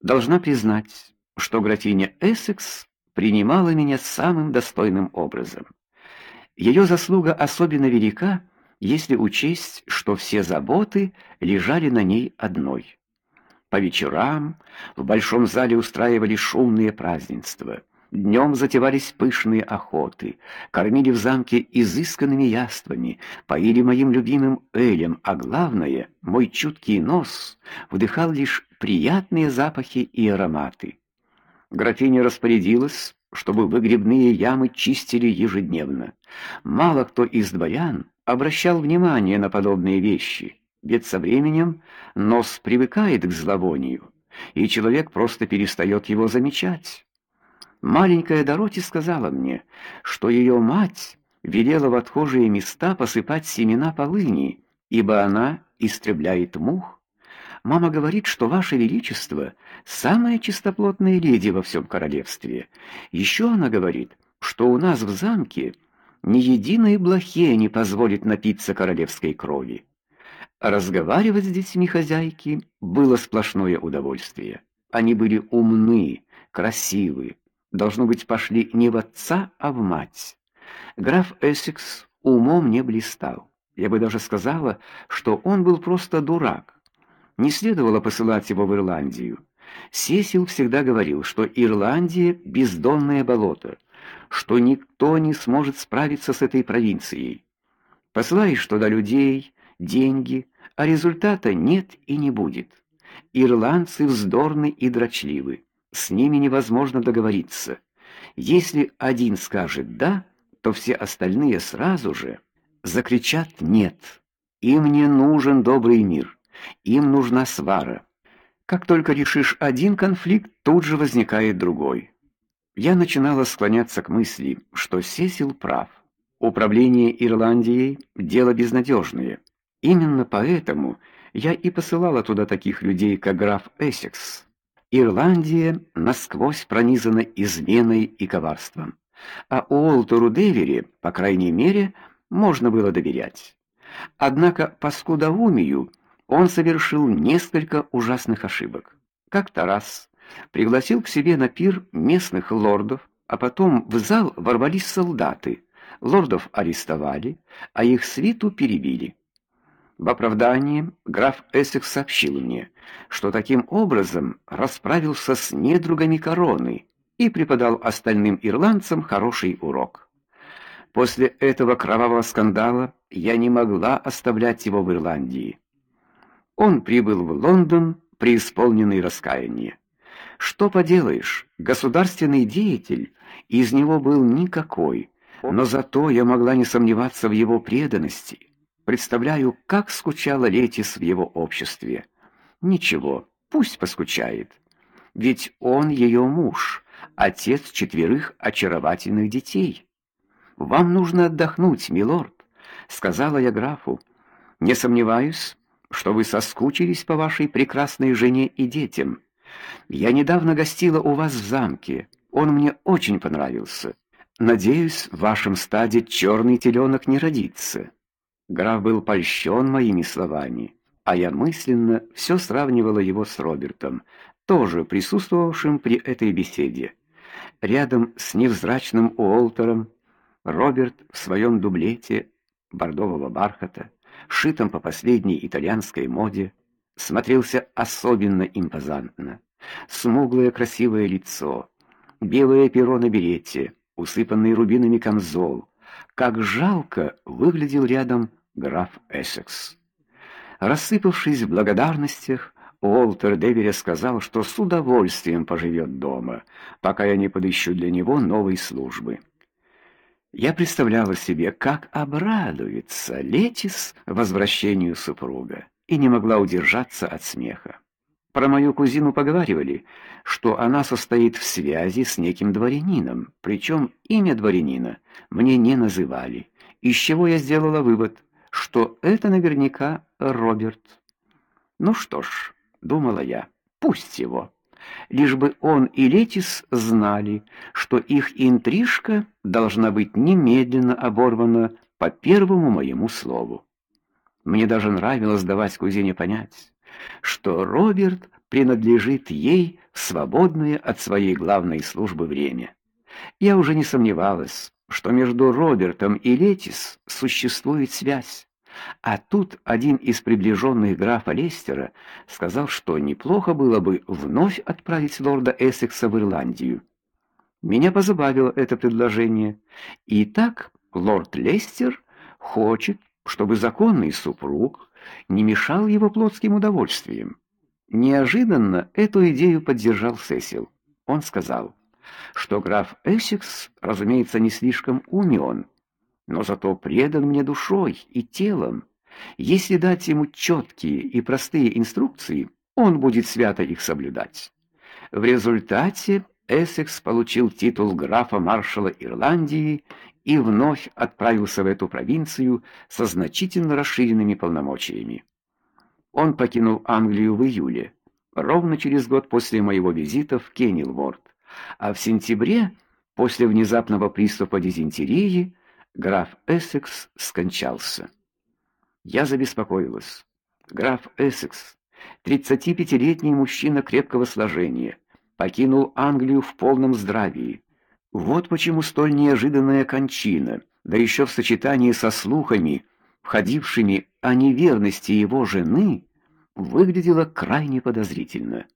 Должна признать, что графиня Эссекс принимала меня самым достойным образом. Ее заслуга особенно велика, если учесть, что все заботы лежали на ней одной. По вечерам в большом зале устраивали шумные празднества. Днем затевались пышные охоты, кормили в замке изысканными яствами, поили моим любимым элем, а главное, мой чуткий нос вдыхал лишь приятные запахи и ароматы. Графиня распорядилась, чтобы выгребные ямы чистили ежедневно. Мало кто из дворян обращал внимание на подобные вещи, ведь со временем нос привыкает к зловонию, и человек просто перестает его замечать. Маленькая Дороти сказала мне, что ее мать велела в отхожие места посыпать семена полыни, ибо она истребляет мух. Мама говорит, что ваше величество самая чистоплотная леди во всем королевстве. Еще она говорит, что у нас в замке ни единой блохе не позволит напиться королевской крови. Разговаривать с детьми хозяйки было сплошное удовольствие. Они были умны, красивы, должно быть, пошли не в отца, а в мать. Граф Эссекс умом не блистал. Я бы даже сказала, что он был просто дурак. Не следовало посылать его в Ирландию. Сесил всегда говорил, что Ирландия бездонное болото, что никто не сможет справиться с этой провинцией. Посылаешь туда людей, деньги, а результата нет и не будет. Ирландцы вздорны и дрочливы с ними невозможно договориться. Если один скажет да, то все остальные сразу же закричат нет. Им не нужен добрый мир, им нужна свара. Как только решишь один конфликт, тут же возникает другой. Я начинала склоняться к мысли, что Сесил прав. Управление Ирландией дело безнадежное. Именно поэтому я и посылала туда таких людей, как граф Эссекс. Ирландия насквозь пронизана изменой и коварством, а Уолтеру Девери, по крайней мере, можно было доверять. Однако по скудоумию он совершил несколько ужасных ошибок. Как-то раз пригласил к себе на пир местных лордов, а потом в зал ворвались солдаты. Лордов арестовали, а их свиту перебили. В оправдании граф Эссекс сообщил мне, что таким образом расправился с недругами короны и преподал остальным ирландцам хороший урок. После этого кровавого скандала я не могла оставлять его в Ирландии. Он прибыл в Лондон преисполненный раскаяния. Что поделаешь, государственный деятель из него был никакой, но зато я могла не сомневаться в его преданности. Представляю, как скучала Летис в его обществе. Ничего, пусть поскучает. Ведь он ее муж, отец четверых очаровательных детей. Вам нужно отдохнуть, милорд, сказала я графу. Не сомневаюсь, что вы соскучились по вашей прекрасной жене и детям. Я недавно гостила у вас в замке. Он мне очень понравился. Надеюсь, в вашем стаде черный теленок не родится. Граф был польщен моими словами, а я мысленно все сравнивала его с Робертом, тоже присутствовавшим при этой беседе. Рядом с невзрачным Уолтером Роберт в своем дублете бордового бархата, шитом по последней итальянской моде, смотрелся особенно импозантно. Смуглое красивое лицо, белое перо на берете, усыпанный рубинами камзол, как жалко выглядел рядом граф Эссекс. Рассыпавшись в благодарностях, Уолтер Девери сказал, что с удовольствием поживет дома, пока я не подыщу для него новой службы. Я представляла себе, как обрадуется Летис возвращению супруга, и не могла удержаться от смеха. Про мою кузину поговаривали, что она состоит в связи с неким дворянином, причем имя дворянина мне не называли. Из чего я сделала вывод, что это наверняка Роберт. Ну что ж, думала я, пусть его. Лишь бы он и Летис знали, что их интрижка должна быть немедленно оборвана по первому моему слову. Мне даже нравилось давать кузине понять, что Роберт принадлежит ей в свободное от своей главной службы время. Я уже не сомневалась, что между Робертом и Летис существует связь. А тут один из приближенных графа Лестера сказал, что неплохо было бы вновь отправить лорда Эссекса в Ирландию. Меня позабавило это предложение. И так лорд Лестер хочет, чтобы законный супруг не мешал его плотским удовольствиям. Неожиданно эту идею поддержал Сесил. Он сказал: что граф Эссекс, разумеется, не слишком умен, но зато предан мне душой и телом. Если дать ему четкие и простые инструкции, он будет свято их соблюдать. В результате Эссекс получил титул графа-маршала Ирландии и вновь отправился в эту провинцию со значительно расширенными полномочиями. Он покинул Англию в июле, ровно через год после моего визита в Кенилворд а в сентябре, после внезапного приступа дизентерии, граф Эссекс скончался. Я забеспокоилась. Граф Эссекс, 35-летний мужчина крепкого сложения, покинул Англию в полном здравии. Вот почему столь неожиданная кончина, да еще в сочетании со слухами, входившими о неверности его жены, выглядела крайне подозрительно.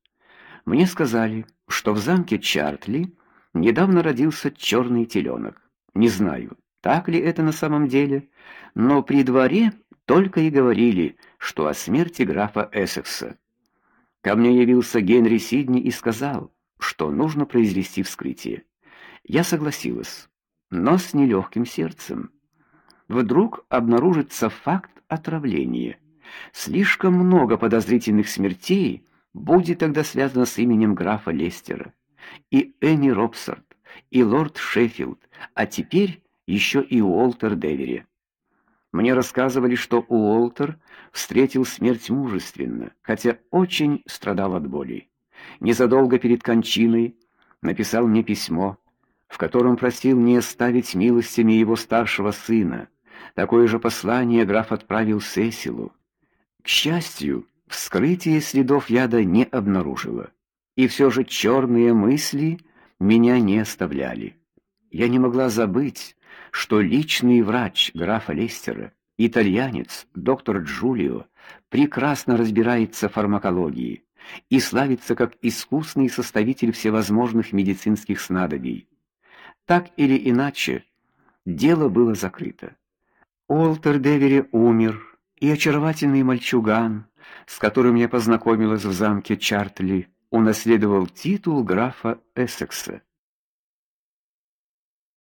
Мне сказали, что в замке Чартли недавно родился черный теленок. Не знаю, так ли это на самом деле, но при дворе только и говорили, что о смерти графа Эссекса. Ко мне явился Генри Сидни и сказал, что нужно произвести вскрытие. Я согласилась, но с нелегким сердцем. Вдруг обнаружится факт отравления. Слишком много подозрительных смертей будет тогда связано с именем графа Лестера, и Энни Робсарт, и лорд Шеффилд, а теперь еще и Уолтер Девери. Мне рассказывали, что Уолтер встретил смерть мужественно, хотя очень страдал от боли. Незадолго перед кончиной написал мне письмо, в котором просил не оставить милостями его старшего сына. Такое же послание граф отправил Сесилу. К счастью, Вскрытие следов яда не обнаружило, и все же черные мысли меня не оставляли. Я не могла забыть, что личный врач графа Лестера, итальянец доктор Джулио, прекрасно разбирается в фармакологии и славится как искусный составитель всевозможных медицинских снадобий. Так или иначе, дело было закрыто. Олтер Девери умер, и очаровательный мальчуган с которым я познакомилась в замке Чартли, унаследовал титул графа Эссекса.